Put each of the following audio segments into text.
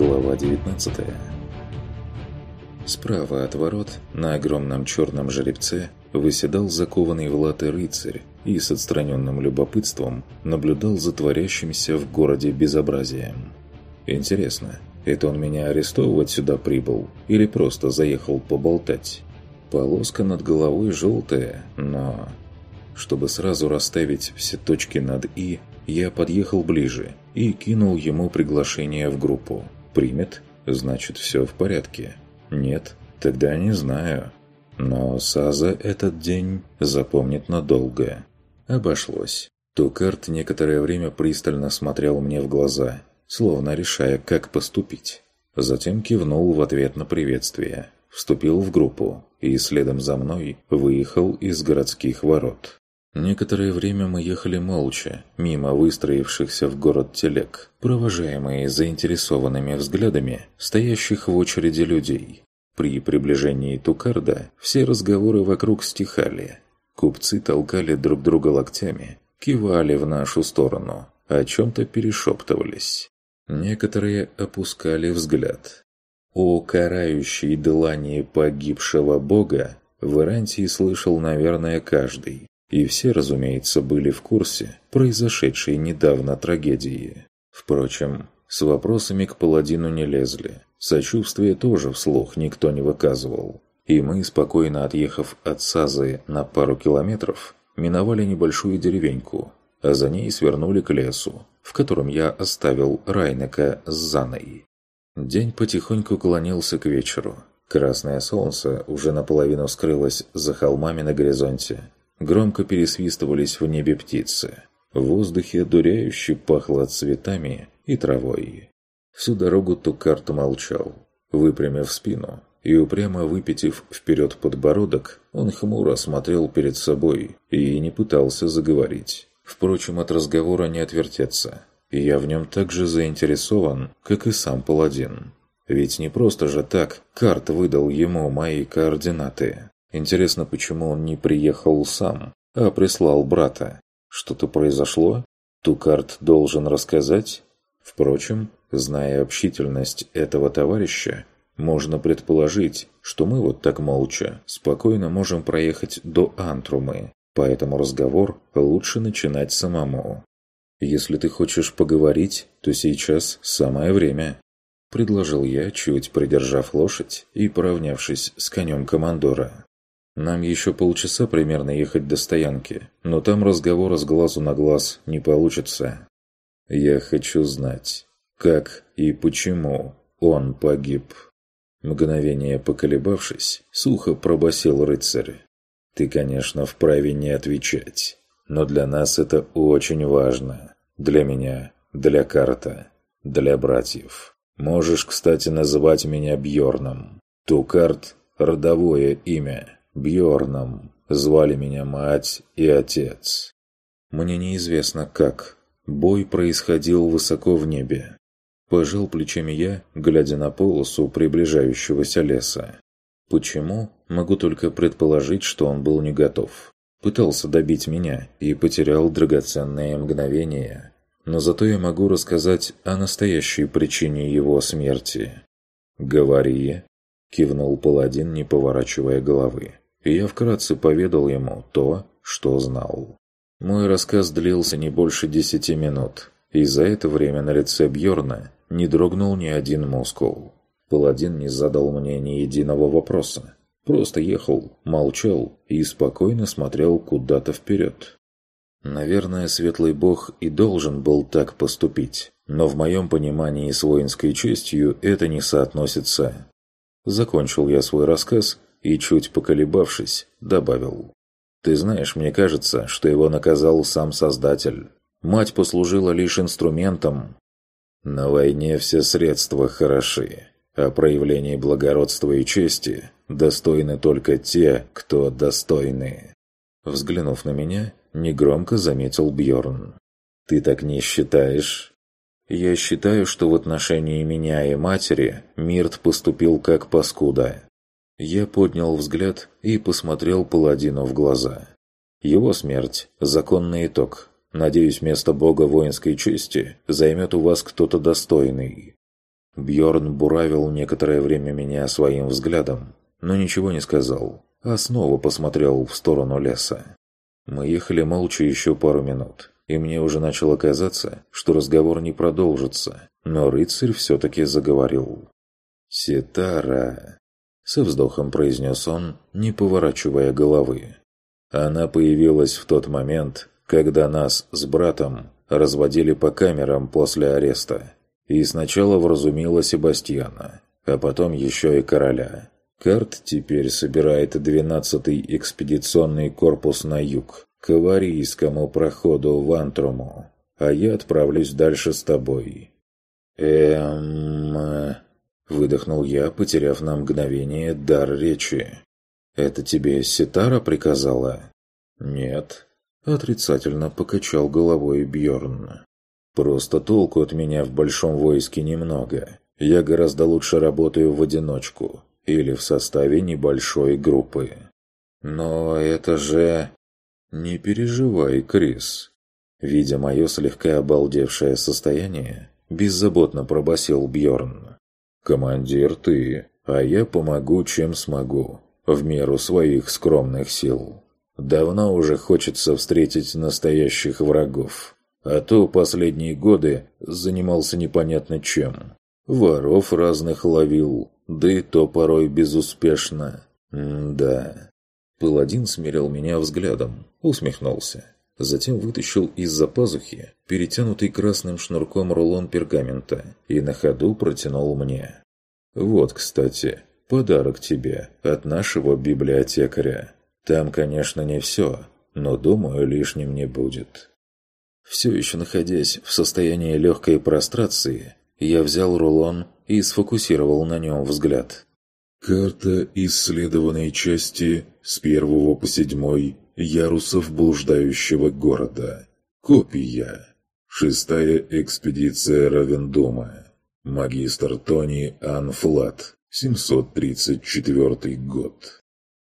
Глава 19 Справа от ворот, на огромном черном жеребце, выседал закованный в латы рыцарь и с отстраненным любопытством наблюдал за творящимся в городе безобразием. Интересно, это он меня арестовывать сюда прибыл или просто заехал поболтать? Полоска над головой желтая, но... Чтобы сразу расставить все точки над «и», я подъехал ближе и кинул ему приглашение в группу. Примет? Значит, все в порядке. Нет? Тогда не знаю. Но Саза этот день запомнит надолго. Обошлось. Тукарт некоторое время пристально смотрел мне в глаза, словно решая, как поступить. Затем кивнул в ответ на приветствие, вступил в группу и следом за мной выехал из городских ворот. Некоторое время мы ехали молча, мимо выстроившихся в город телег, провожаемые заинтересованными взглядами стоящих в очереди людей. При приближении Тукарда все разговоры вокруг стихали. Купцы толкали друг друга локтями, кивали в нашу сторону, о чем-то перешептывались. Некоторые опускали взгляд. О карающей длани погибшего бога в Ирантии слышал, наверное, каждый. И все, разумеется, были в курсе произошедшей недавно трагедии. Впрочем, с вопросами к паладину не лезли. Сочувствия тоже вслух никто не выказывал. И мы, спокойно отъехав от Сазы на пару километров, миновали небольшую деревеньку, а за ней свернули к лесу, в котором я оставил Райнека с Заной. День потихоньку клонился к вечеру. Красное солнце уже наполовину скрылось за холмами на горизонте, Громко пересвистывались в небе птицы. В воздухе одуряюще пахло цветами и травой. Всю дорогу Тукарт молчал. Выпрямив спину и упрямо выпитив вперед подбородок, он хмуро смотрел перед собой и не пытался заговорить. Впрочем, от разговора не отвертеться. И я в нем так же заинтересован, как и сам паладин. Ведь не просто же так Карт выдал ему мои координаты. Интересно, почему он не приехал сам, а прислал брата? Что-то произошло? Тукарт должен рассказать? Впрочем, зная общительность этого товарища, можно предположить, что мы вот так молча спокойно можем проехать до Антрумы, поэтому разговор лучше начинать самому. «Если ты хочешь поговорить, то сейчас самое время», – предложил я, чуть придержав лошадь и поравнявшись с конем командора. Нам еще полчаса примерно ехать до стоянки, но там разговора с глазу на глаз не получится. Я хочу знать, как и почему он погиб. Мгновение поколебавшись, сухо пробасил рыцарь. Ты, конечно, вправе не отвечать, но для нас это очень важно. Для меня, для карта, для братьев. Можешь, кстати, называть меня Бьорном. Тукарт – родовое имя. Бьорном. Звали меня мать и отец. Мне неизвестно как. Бой происходил высоко в небе. Пожал плечами я, глядя на полосу приближающегося леса. Почему? Могу только предположить, что он был не готов. Пытался добить меня и потерял драгоценные мгновения. Но зато я могу рассказать о настоящей причине его смерти. «Говори», – кивнул паладин, не поворачивая головы и я вкратце поведал ему то, что знал. Мой рассказ длился не больше десяти минут, и за это время на лице Бьорна не дрогнул ни один мускул. Паладин не задал мне ни единого вопроса. Просто ехал, молчал и спокойно смотрел куда-то вперед. Наверное, Светлый Бог и должен был так поступить, но в моем понимании с воинской честью это не соотносится. Закончил я свой рассказ и, чуть поколебавшись, добавил. «Ты знаешь, мне кажется, что его наказал сам Создатель. Мать послужила лишь инструментом. На войне все средства хороши, а проявлений благородства и чести достойны только те, кто достойны». Взглянув на меня, негромко заметил Бьорн. «Ты так не считаешь?» «Я считаю, что в отношении меня и матери Мирт поступил как паскуда. Я поднял взгляд и посмотрел паладину в глаза. Его смерть – законный итог. Надеюсь, место бога воинской чести займет у вас кто-то достойный. Бьорн буравил некоторое время меня своим взглядом, но ничего не сказал, а снова посмотрел в сторону леса. Мы ехали молча еще пару минут, и мне уже начало казаться, что разговор не продолжится, но рыцарь все-таки заговорил. «Ситара!» – со вздохом произнес он, не поворачивая головы. Она появилась в тот момент, когда нас с братом разводили по камерам после ареста. И сначала вразумила Себастьяна, а потом еще и короля. Карт теперь собирает 12-й экспедиционный корпус на юг, к аварийскому проходу в Антруму, а я отправлюсь дальше с тобой. Эм... Выдохнул я, потеряв на мгновение дар речи. «Это тебе Ситара приказала?» «Нет», — отрицательно покачал головой Бьорн. «Просто толку от меня в большом войске немного. Я гораздо лучше работаю в одиночку или в составе небольшой группы». «Но это же...» «Не переживай, Крис». Видя мое слегка обалдевшее состояние, беззаботно пробасил Бьорн. «Командир ты, а я помогу, чем смогу, в меру своих скромных сил. Давно уже хочется встретить настоящих врагов, а то последние годы занимался непонятно чем. Воров разных ловил, да и то порой безуспешно. М да. Паладин смирил меня взглядом, усмехнулся. Затем вытащил из-за пазухи перетянутый красным шнурком рулон пергамента и на ходу протянул мне. «Вот, кстати, подарок тебе от нашего библиотекаря. Там, конечно, не все, но, думаю, лишним не будет». Все еще находясь в состоянии легкой прострации, я взял рулон и сфокусировал на нем взгляд. Карта исследованной части с первого по седьмой ярусов блуждающего города. Копия. Шестая экспедиция Равендома. Магистр Тони Анфлат. 734 год.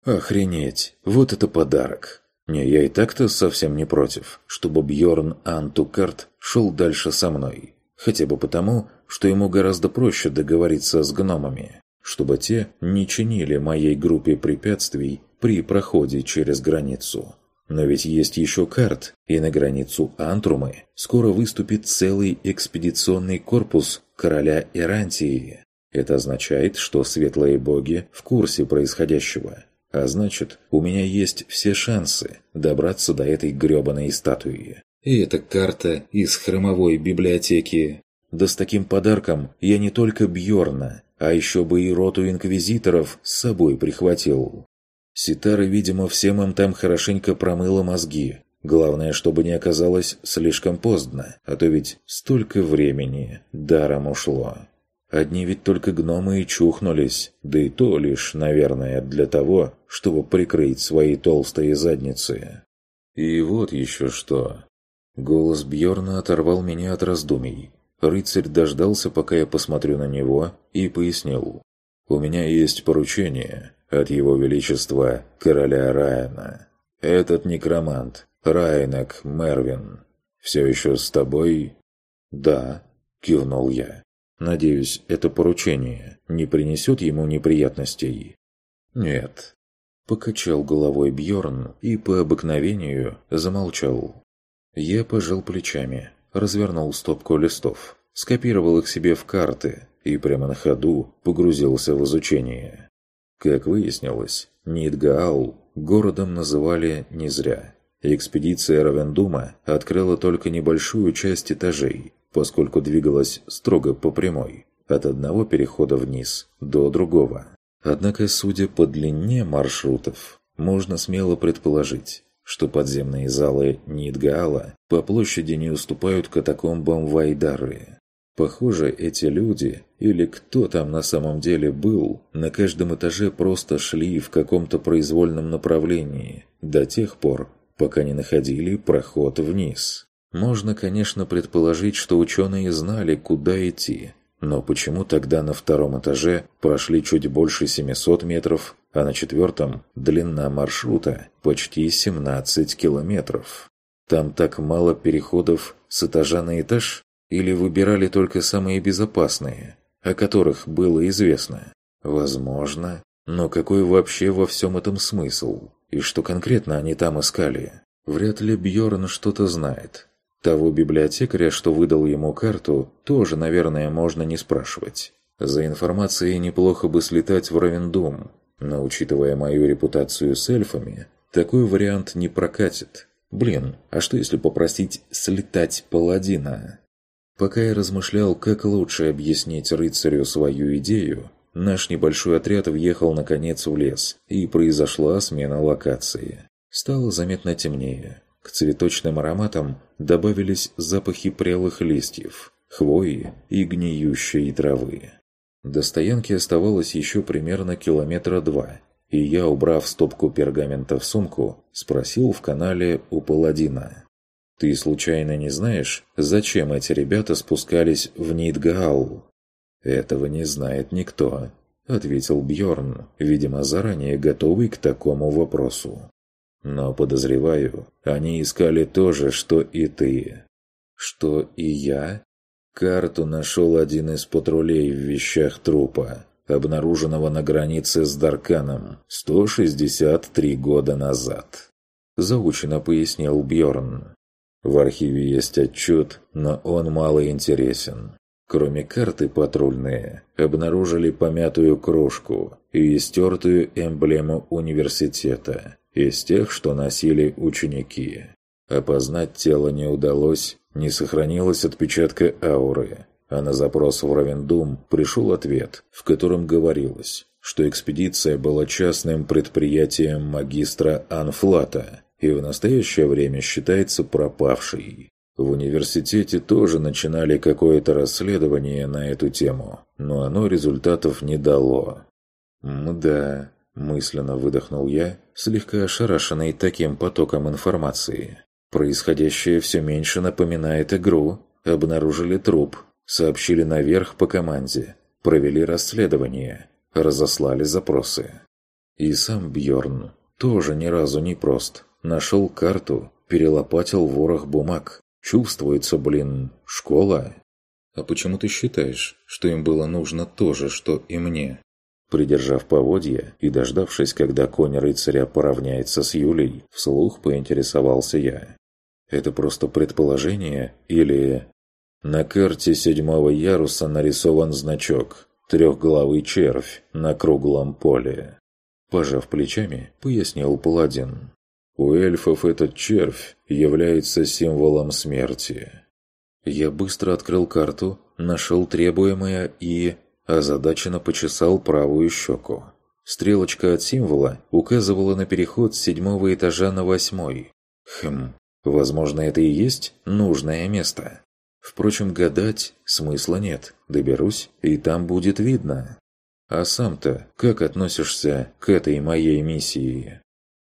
Охренеть, вот это подарок. Не, я и так-то совсем не против, чтобы Бьорн Антукарт шел дальше со мной. Хотя бы потому, что ему гораздо проще договориться с гномами, чтобы те не чинили моей группе препятствий при проходе через границу. Но ведь есть еще карт, и на границу Антрумы скоро выступит целый экспедиционный корпус короля Ирантии. Это означает, что светлые боги в курсе происходящего. А значит, у меня есть все шансы добраться до этой грёбаной статуи. И эта карта из хромовой библиотеки. Да с таким подарком я не только Бьорна, а еще бы и роту инквизиторов с собой прихватил. Ситара, видимо, всем им там хорошенько промыла мозги. Главное, чтобы не оказалось слишком поздно, а то ведь столько времени даром ушло. Одни ведь только гномы и чухнулись, да и то лишь, наверное, для того, чтобы прикрыть свои толстые задницы. И вот еще что. Голос Бьорна оторвал меня от раздумий. Рыцарь дождался, пока я посмотрю на него, и пояснил. «У меня есть поручение от его величества короля Райана. Этот некромант, Райнак Мервин, все еще с тобой?» «Да», – кивнул я. «Надеюсь, это поручение не принесет ему неприятностей?» «Нет», – покачал головой Бьорн и по обыкновению замолчал. Я пожал плечами, развернул стопку листов, скопировал их себе в карты и прямо на ходу погрузился в изучение. Как выяснилось, Нидгаал городом называли не зря. Экспедиция Равендума открыла только небольшую часть этажей, поскольку двигалась строго по прямой, от одного перехода вниз до другого. Однако, судя по длине маршрутов, можно смело предположить, что подземные залы Нидгаала по площади не уступают катакомбам Вайдары. Похоже, эти люди, или кто там на самом деле был, на каждом этаже просто шли в каком-то произвольном направлении, до тех пор, пока не находили проход вниз. Можно, конечно, предположить, что ученые знали, куда идти, но почему тогда на втором этаже прошли чуть больше 700 метров, а на четвертом длина маршрута почти 17 километров? Там так мало переходов с этажа на этаж? Или выбирали только самые безопасные? о которых было известно? Возможно. Но какой вообще во всем этом смысл? И что конкретно они там искали? Вряд ли Бьорн что-то знает. Того библиотекаря, что выдал ему карту, тоже, наверное, можно не спрашивать. За информацией неплохо бы слетать в Равендум, но учитывая мою репутацию с эльфами, такой вариант не прокатит. Блин, а что если попросить слетать паладина? Пока я размышлял, как лучше объяснить рыцарю свою идею, наш небольшой отряд въехал наконец в лес, и произошла смена локации. Стало заметно темнее. К цветочным ароматам добавились запахи прелых листьев, хвои и гниющей травы. До стоянки оставалось еще примерно километра два, и я, убрав стопку пергамента в сумку, спросил в канале у паладина. «Ты случайно не знаешь, зачем эти ребята спускались в Нидгаал?» «Этого не знает никто», — ответил Бьорн, видимо, заранее готовый к такому вопросу. «Но, подозреваю, они искали то же, что и ты». «Что и я?» Карту нашел один из патрулей в вещах трупа, обнаруженного на границе с Дарканом 163 года назад. Заучено пояснил Бьорн. В архиве есть отчет, но он мало интересен. Кроме карты патрульные, обнаружили помятую кружку и истертую эмблему университета из тех, что носили ученики. Опознать тело не удалось, не сохранилось отпечатка ауры, а на запрос в Равендум пришел ответ, в котором говорилось, что экспедиция была частным предприятием магистра Анфлата и в настоящее время считается пропавшей. В университете тоже начинали какое-то расследование на эту тему, но оно результатов не дало. «Мда», – мысленно выдохнул я, слегка ошарашенный таким потоком информации. Происходящее все меньше напоминает игру. Обнаружили труп, сообщили наверх по команде, провели расследование, разослали запросы. И сам Бьорн тоже ни разу не прост. Нашел карту, перелопатил ворох бумаг. Чувствуется, блин, школа. А почему ты считаешь, что им было нужно то же, что и мне? Придержав поводья и дождавшись, когда конь рыцаря поравняется с Юлей, вслух поинтересовался я. Это просто предположение или... На карте седьмого яруса нарисован значок «Трехглавый червь» на круглом поле. Пожав плечами, пояснил паладин. У эльфов этот червь является символом смерти. Я быстро открыл карту, нашел требуемое и... озадаченно почесал правую щеку. Стрелочка от символа указывала на переход с седьмого этажа на восьмой. Хм, возможно, это и есть нужное место. Впрочем, гадать смысла нет. Доберусь, и там будет видно. А сам-то как относишься к этой моей миссии? –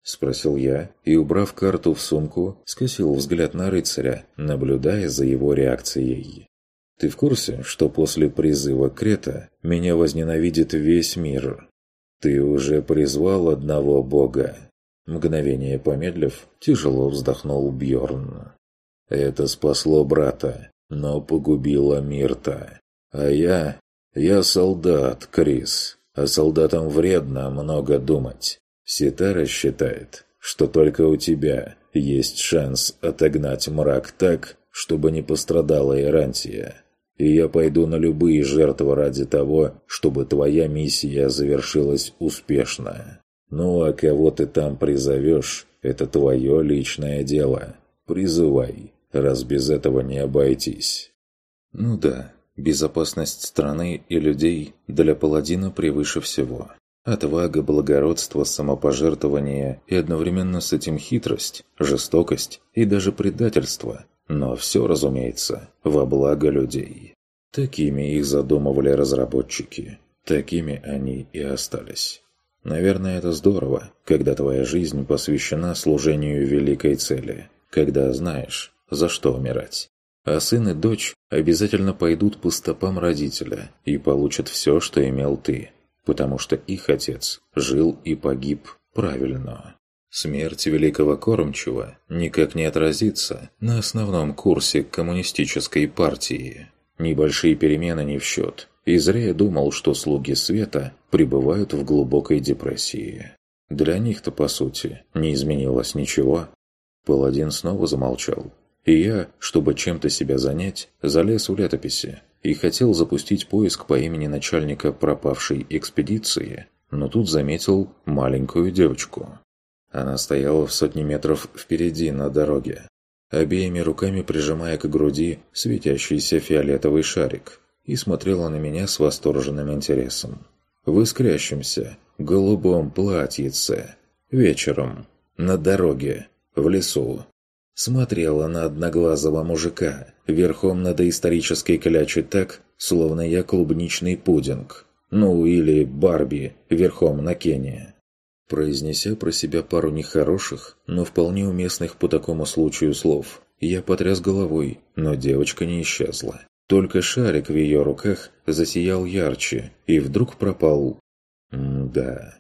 спросил я, и, убрав карту в сумку, скосил взгляд на рыцаря, наблюдая за его реакцией. «Ты в курсе, что после призыва Крета меня возненавидит весь мир? Ты уже призвал одного бога?» Мгновение помедлив, тяжело вздохнул Бьорн. «Это спасло брата, но погубило Мирта. А я... я солдат, Крис, а солдатам вредно много думать. Ситара считает, что только у тебя есть шанс отогнать мрак так, чтобы не пострадала Ирантия. И я пойду на любые жертвы ради того, чтобы твоя миссия завершилась успешно. Ну а кого ты там призовешь, это твое личное дело. Призывай, раз без этого не обойтись. Ну да, безопасность страны и людей для паладина превыше всего. Отвага, благородство, самопожертвование и одновременно с этим хитрость, жестокость и даже предательство. Но все, разумеется, во благо людей. Такими их задумывали разработчики. Такими они и остались. Наверное, это здорово, когда твоя жизнь посвящена служению великой цели, когда знаешь, за что умирать. А сын и дочь обязательно пойдут по стопам родителя и получат все, что имел ты потому что их отец жил и погиб правильно. Смерть великого кормчего никак не отразится на основном курсе коммунистической партии. Небольшие перемены не в счет, И зря я думал, что слуги света пребывают в глубокой депрессии. Для них-то, по сути, не изменилось ничего. Паладин снова замолчал. И я, чтобы чем-то себя занять, залез в летописи и хотел запустить поиск по имени начальника пропавшей экспедиции, но тут заметил маленькую девочку. Она стояла в сотни метров впереди на дороге, обеими руками прижимая к груди светящийся фиолетовый шарик, и смотрела на меня с восторженным интересом. В искрящемся, голубом платьице, вечером, на дороге, в лесу. Смотрела на одноглазого мужика, верхом на доисторической кляче так, словно я клубничный пудинг. Ну, или Барби, верхом на Кене. Произнеся про себя пару нехороших, но вполне уместных по такому случаю слов, я потряс головой, но девочка не исчезла. Только шарик в ее руках засиял ярче и вдруг пропал. М да.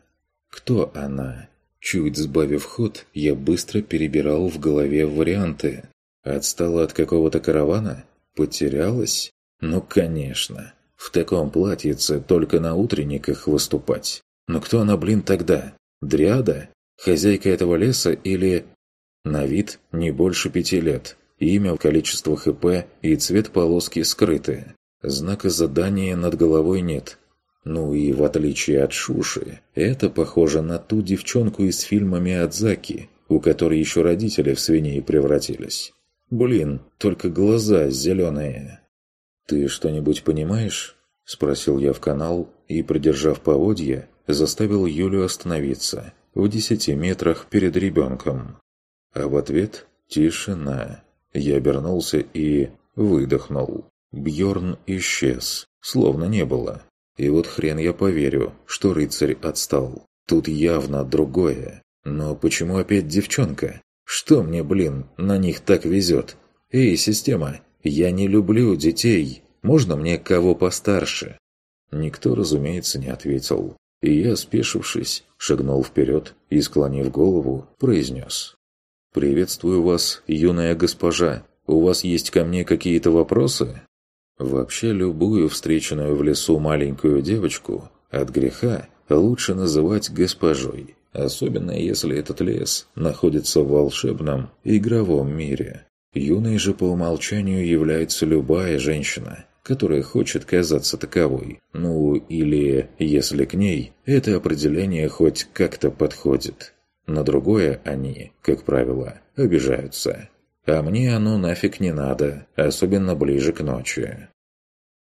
Кто она? Чуть сбавив ход, я быстро перебирал в голове варианты. Отстала от какого-то каравана? Потерялась? Ну, конечно. В таком платьице только на утренниках выступать. Но кто она, блин, тогда? Дриада? Хозяйка этого леса или... На вид не больше пяти лет. Имя, количество ХП и цвет полоски скрыты. Знака задания над головой нет. Ну и в отличие от Шуши, это похоже на ту девчонку из фильма Миядзаки, у которой еще родители в свиней превратились. Блин, только глаза зеленые. «Ты что-нибудь понимаешь?» – спросил я в канал и, придержав поводья, заставил Юлю остановиться в десяти метрах перед ребенком. А в ответ – тишина. Я обернулся и выдохнул. Бьорн исчез, словно не было. И вот хрен я поверю, что рыцарь отстал. Тут явно другое. Но почему опять девчонка? Что мне, блин, на них так везет? Эй, система, я не люблю детей. Можно мне кого постарше? Никто, разумеется, не ответил. И я, спешившись, шагнул вперед и, склонив голову, произнес. «Приветствую вас, юная госпожа. У вас есть ко мне какие-то вопросы?» Вообще, любую встреченную в лесу маленькую девочку от греха лучше называть госпожой, особенно если этот лес находится в волшебном игровом мире. Юной же по умолчанию является любая женщина, которая хочет казаться таковой. Ну, или, если к ней, это определение хоть как-то подходит. На другое они, как правило, обижаются. А мне оно нафиг не надо, особенно ближе к ночи.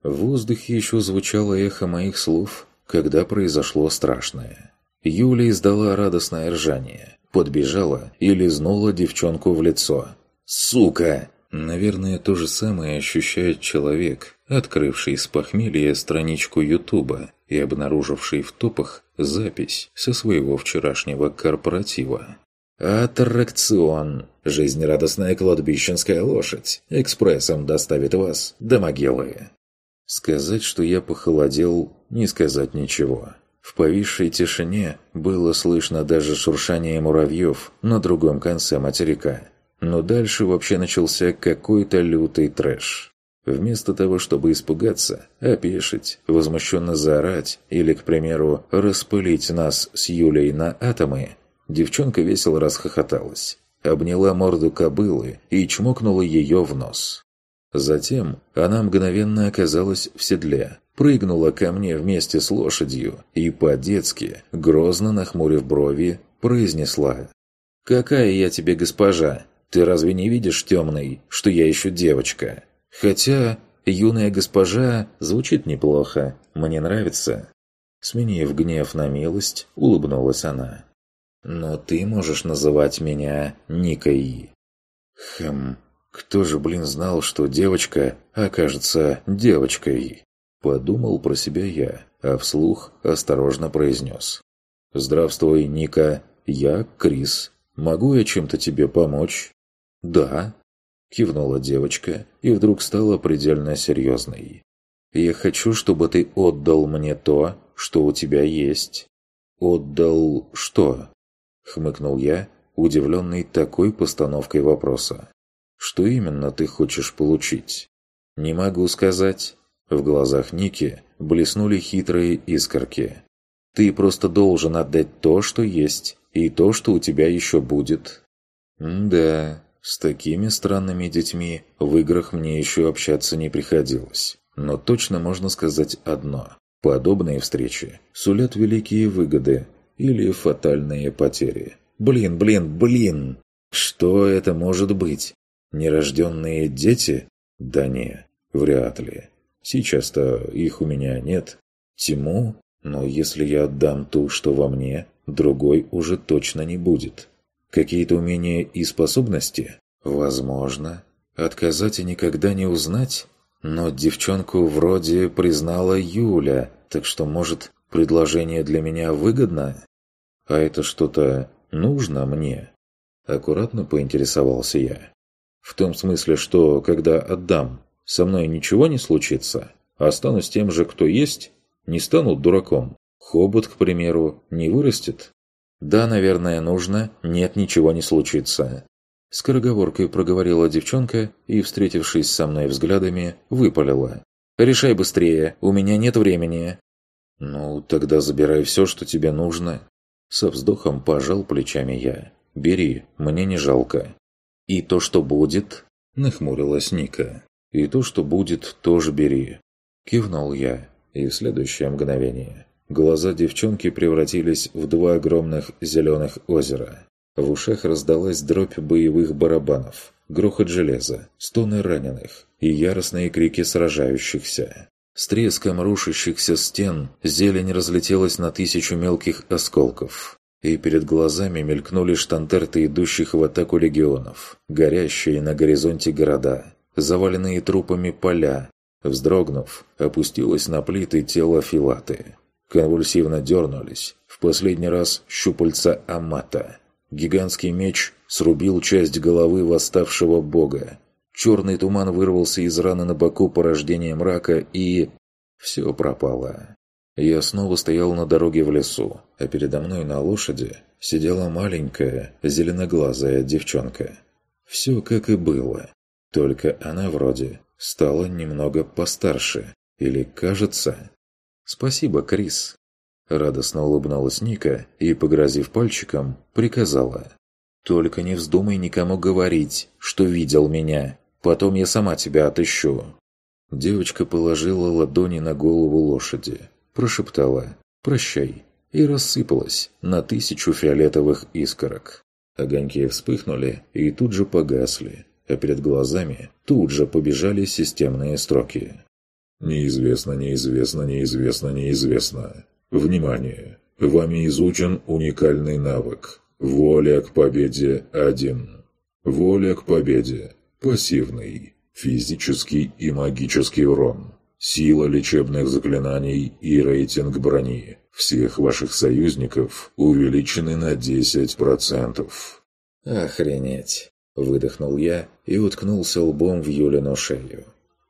В воздухе еще звучало эхо моих слов, когда произошло страшное. Юля издала радостное ржание, подбежала и лизнула девчонку в лицо. «Сука!» Наверное, то же самое ощущает человек, открывший с похмелья страничку Ютуба и обнаруживший в топах запись со своего вчерашнего корпоратива. «Аттракцион! Жизнерадостная кладбищенская лошадь! Экспрессом доставит вас до могилы!» Сказать, что я похолодел, не сказать ничего. В повисшей тишине было слышно даже шуршание муравьев на другом конце материка. Но дальше вообще начался какой-то лютый трэш. Вместо того, чтобы испугаться, опешить, возмущенно заорать или, к примеру, распылить нас с Юлей на атомы, девчонка весело расхохоталась, обняла морду кобылы и чмокнула ее в нос. Затем она мгновенно оказалась в седле, прыгнула ко мне вместе с лошадью и по-детски, грозно нахмурив брови, произнесла «Какая я тебе госпожа? Ты разве не видишь, темный, что я еще девочка?» Хотя «юная госпожа» звучит неплохо, мне нравится. Сменив гнев на милость, улыбнулась она. «Но ты можешь называть меня Никой». Хм, кто же, блин, знал, что девочка окажется девочкой? Подумал про себя я, а вслух осторожно произнес. «Здравствуй, Ника, я Крис. Могу я чем-то тебе помочь?» «Да», Кивнула девочка и вдруг стала предельно серьезной. «Я хочу, чтобы ты отдал мне то, что у тебя есть». «Отдал что?» Хмыкнул я, удивленный такой постановкой вопроса. «Что именно ты хочешь получить?» «Не могу сказать». В глазах Ники блеснули хитрые искорки. «Ты просто должен отдать то, что есть, и то, что у тебя еще будет». «Да, с такими странными детьми в играх мне еще общаться не приходилось. Но точно можно сказать одно. Подобные встречи сулят великие выгоды или фатальные потери. Блин, блин, блин! Что это может быть? Нерожденные дети? Да не, вряд ли. Сейчас-то их у меня нет. Тиму? Но если я отдам ту, что во мне, другой уже точно не будет. Какие-то умения и способности? Возможно. Отказать и никогда не узнать? Но девчонку вроде признала Юля, так что, может, предложение для меня выгодно? А это что-то нужно мне? Аккуратно поинтересовался я. В том смысле, что, когда отдам, со мной ничего не случится? Останусь тем же, кто есть? Не стану дураком? Хобот, к примеру, не вырастет? Да, наверное, нужно. Нет, ничего не случится. Скороговоркой проговорила девчонка и, встретившись со мной взглядами, выпалила. «Решай быстрее, у меня нет времени». «Ну, тогда забирай все, что тебе нужно». Со вздохом пожал плечами я. «Бери, мне не жалко». «И то, что будет?» – нахмурилась Ника. «И то, что будет, тоже бери». Кивнул я, и в следующее мгновение глаза девчонки превратились в два огромных зеленых озера. В ушах раздалась дробь боевых барабанов, грохот железа, стоны раненых и яростные крики сражающихся. С треском рушащихся стен зелень разлетелась на тысячу мелких осколков и перед глазами мелькнули штантерты идущих в атаку легионов, горящие на горизонте города, заваленные трупами поля. Вздрогнув, опустилось на плиты тело Филаты. Конвульсивно дернулись, в последний раз щупальца Амата. Гигантский меч срубил часть головы восставшего бога. Черный туман вырвался из раны на боку порождения мрака и... Все пропало. Я снова стоял на дороге в лесу, а передо мной на лошади сидела маленькая, зеленоглазая девчонка. Все как и было, только она вроде стала немного постарше, или кажется... «Спасибо, Крис». Радостно улыбнулась Ника и, погрозив пальчиком, приказала. «Только не вздумай никому говорить, что видел меня. Потом я сама тебя отыщу». Девочка положила ладони на голову лошади, прошептала «Прощай» и рассыпалась на тысячу фиолетовых искорок. Огоньки вспыхнули и тут же погасли, а перед глазами тут же побежали системные строки. «Неизвестно, неизвестно, неизвестно, неизвестно. Внимание! Вами изучен уникальный навык. Воля к победе один. Воля к победе. Пассивный. Физический и магический урон. Сила лечебных заклинаний и рейтинг брони всех ваших союзников увеличены на 10%. «Охренеть!» – выдохнул я и уткнулся лбом в Юлину шею.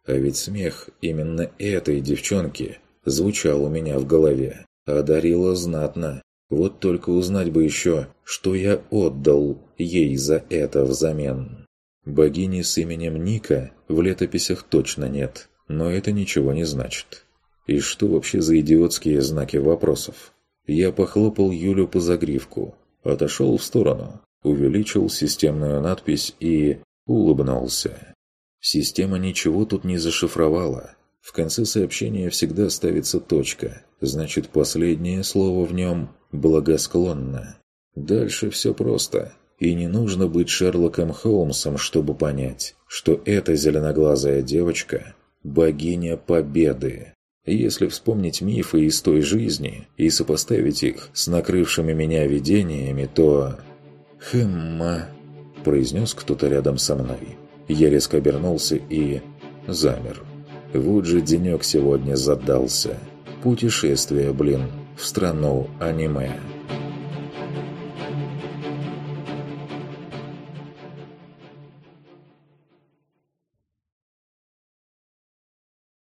А ведь смех именно этой девчонки звучал у меня в голове. Одарила знатно. Вот только узнать бы еще, что я отдал ей за это взамен. Богини с именем Ника в летописях точно нет. Но это ничего не значит. И что вообще за идиотские знаки вопросов? Я похлопал Юлю по загривку, отошел в сторону, увеличил системную надпись и улыбнулся. Система ничего тут не зашифровала. В конце сообщения всегда ставится точка, значит последнее слово в нем «благосклонно». Дальше все просто. И не нужно быть Шерлоком Холмсом, чтобы понять, что эта зеленоглазая девочка богиня победы. Если вспомнить мифы из той жизни и сопоставить их с накрывшими меня видениями, то... «Хэмма», – произнес кто-то рядом со мной. Я резко обернулся и... замер. Вот же денек сегодня задался. Путешествие, блин, в страну аниме.